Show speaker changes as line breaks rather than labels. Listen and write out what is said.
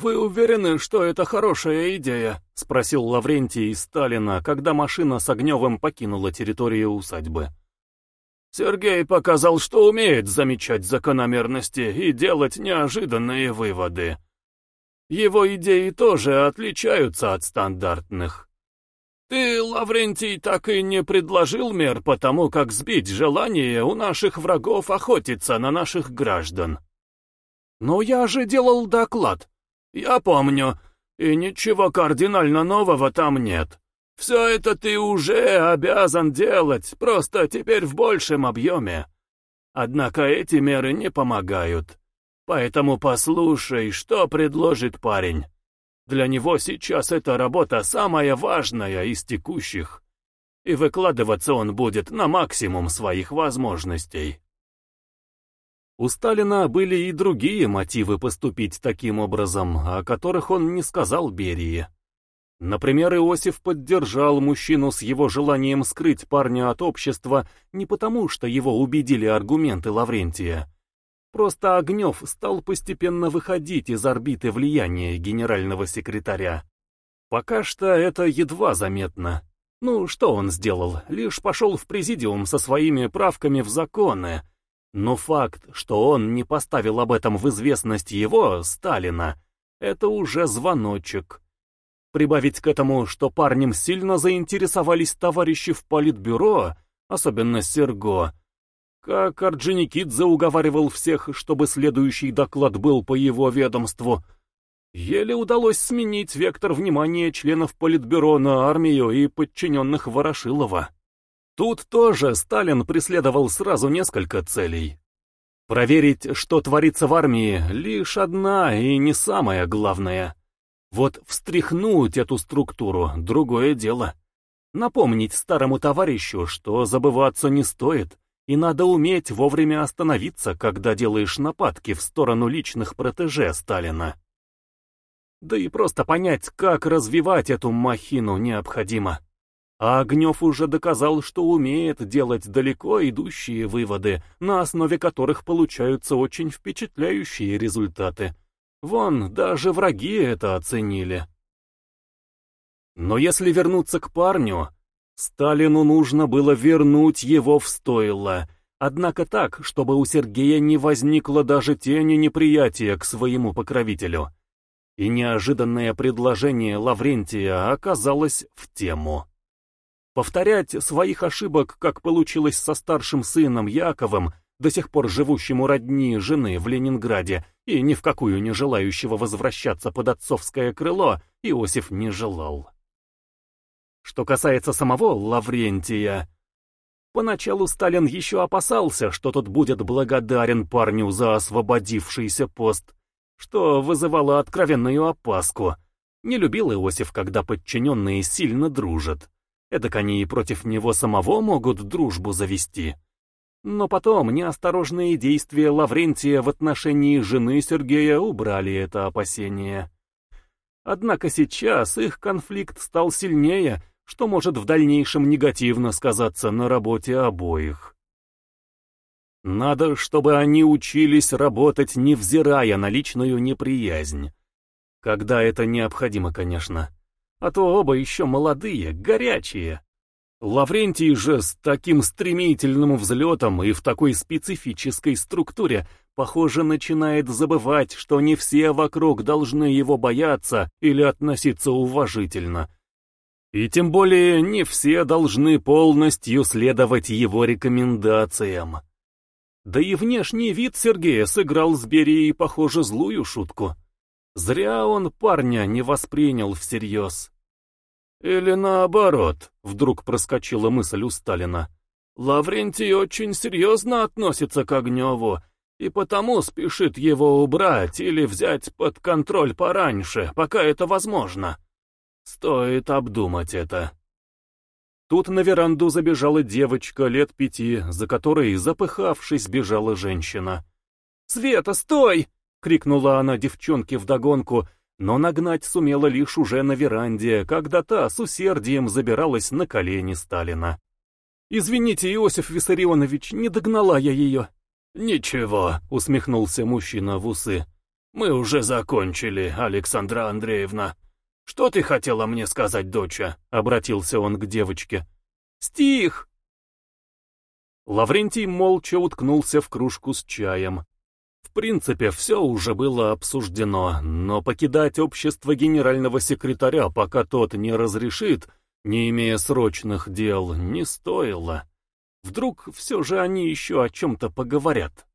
«Вы уверены, что это хорошая идея?» — спросил Лаврентий Сталина, когда машина с Огневым покинула территорию усадьбы. «Сергей показал, что умеет замечать закономерности и делать неожиданные выводы. Его идеи тоже отличаются от стандартных. Ты, Лаврентий, так и не предложил мер по тому, как сбить желание у наших врагов охотиться на наших граждан. Но я же делал доклад. «Я помню, и ничего кардинально нового там нет. Все это ты уже обязан делать, просто теперь в большем объеме. Однако эти меры не помогают. Поэтому послушай, что предложит парень. Для него сейчас эта работа самая важная из текущих, и выкладываться он будет на максимум своих возможностей».
У Сталина были и другие мотивы поступить таким образом, о которых он не сказал Берии. Например, Иосиф поддержал мужчину с его желанием скрыть парня от общества не потому, что его убедили аргументы Лаврентия. Просто Огнев стал постепенно выходить из орбиты влияния генерального секретаря. Пока что это едва заметно. Ну, что он сделал? Лишь пошел в президиум со своими правками в законы, но факт, что он не поставил об этом в известность его, Сталина, это уже звоночек. Прибавить к этому, что парнем сильно заинтересовались товарищи в политбюро, особенно Серго, как Орджоникидзе уговаривал всех, чтобы следующий доклад был по его ведомству, еле удалось сменить вектор внимания членов политбюро на армию и подчиненных Ворошилова. Тут тоже Сталин преследовал сразу несколько целей. Проверить, что творится в армии, лишь одна и не самая главная. Вот встряхнуть эту структуру — другое дело. Напомнить старому товарищу, что забываться не стоит, и надо уметь вовремя остановиться, когда делаешь нападки в сторону личных протеже Сталина. Да и просто понять, как развивать эту махину необходимо. А Огнев уже доказал, что умеет делать далеко идущие выводы, на основе которых получаются очень впечатляющие результаты. Вон, даже враги это оценили. Но если вернуться к парню, Сталину нужно было вернуть его в стойло, однако так, чтобы у Сергея не возникло даже тени неприятия к своему покровителю. И неожиданное предложение Лаврентия оказалось в тему. Повторять своих ошибок, как получилось со старшим сыном Яковом, до сих пор живущим у родни жены в Ленинграде и ни в какую не желающего возвращаться под отцовское крыло, Иосиф не желал. Что касается самого Лаврентия, поначалу Сталин еще опасался, что тот будет благодарен парню за освободившийся пост, что вызывало откровенную опаску. Не любил Иосиф, когда подчиненные сильно дружат. Эдак они и против него самого могут дружбу завести. Но потом неосторожные действия Лаврентия в отношении жены Сергея убрали это опасение. Однако сейчас их конфликт стал сильнее, что может в дальнейшем негативно сказаться на работе обоих. Надо, чтобы они учились работать, невзирая на личную неприязнь. Когда это необходимо, конечно а то оба еще молодые, горячие. Лаврентий же с таким стремительным взлетом и в такой специфической структуре, похоже, начинает забывать, что не все вокруг должны его бояться или относиться уважительно. И тем более не все должны полностью следовать его рекомендациям. Да и внешний вид Сергея сыграл с Берией, похоже, злую шутку. Зря он парня не воспринял всерьез. Или наоборот, вдруг проскочила мысль у Сталина. Лаврентий очень серьезно относится к Огневу, и потому спешит его убрать или взять под контроль пораньше, пока это возможно. Стоит обдумать это. Тут на веранду забежала девочка лет пяти, за которой, запыхавшись, бежала женщина. «Света, стой!» — крикнула она девчонке вдогонку, но нагнать сумела лишь уже на веранде, когда та с усердием забиралась на колени Сталина. «Извините, Иосиф Виссарионович, не догнала я ее». «Ничего», — усмехнулся мужчина в усы.
Мы уже закончили, Александра Андреевна. Что ты хотела мне сказать, доча? Обратился он к девочке.
Стих!
Лаврентий молча уткнулся в кружку с чаем. В принципе, все уже было обсуждено, но покидать общество генерального секретаря, пока тот не разрешит, не имея срочных дел, не стоило. Вдруг все же они еще о чем-то поговорят.